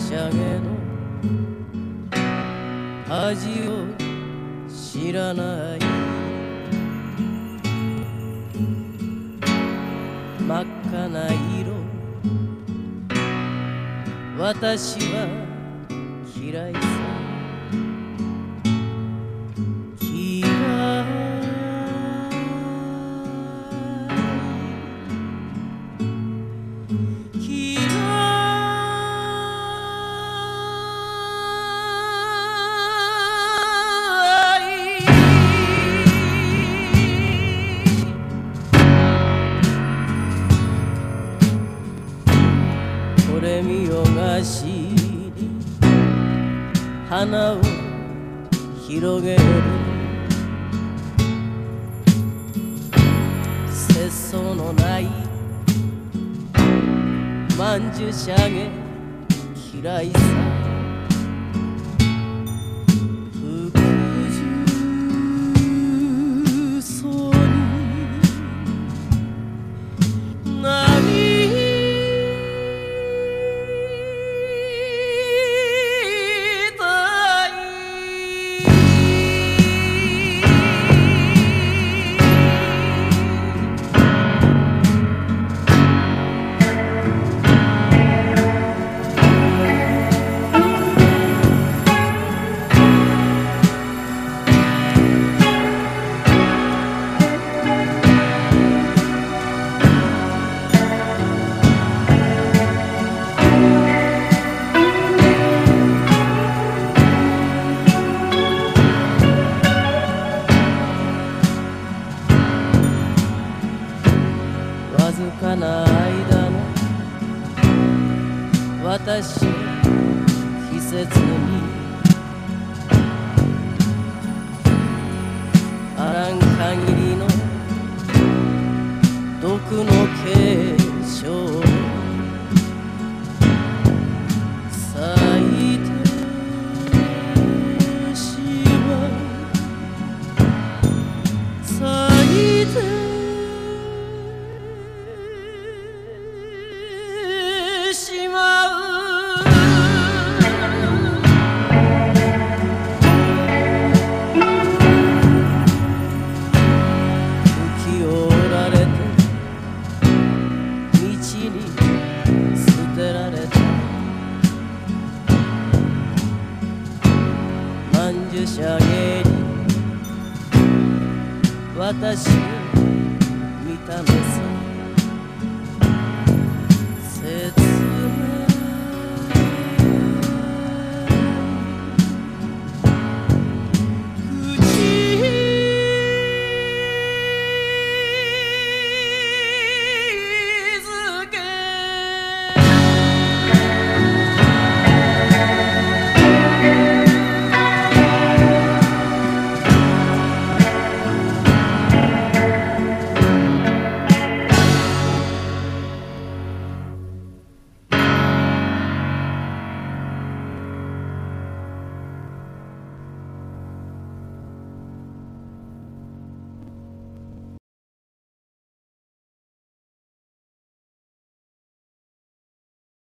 しゃげの味を知らない真っ赤な色私は嫌いこれ見よがしに花を広げる。節操のないまんじゅしゃげ嫌いさ。わずかな間の私季節にあらん限りの毒の継承まんじゅしゃげに私を見た目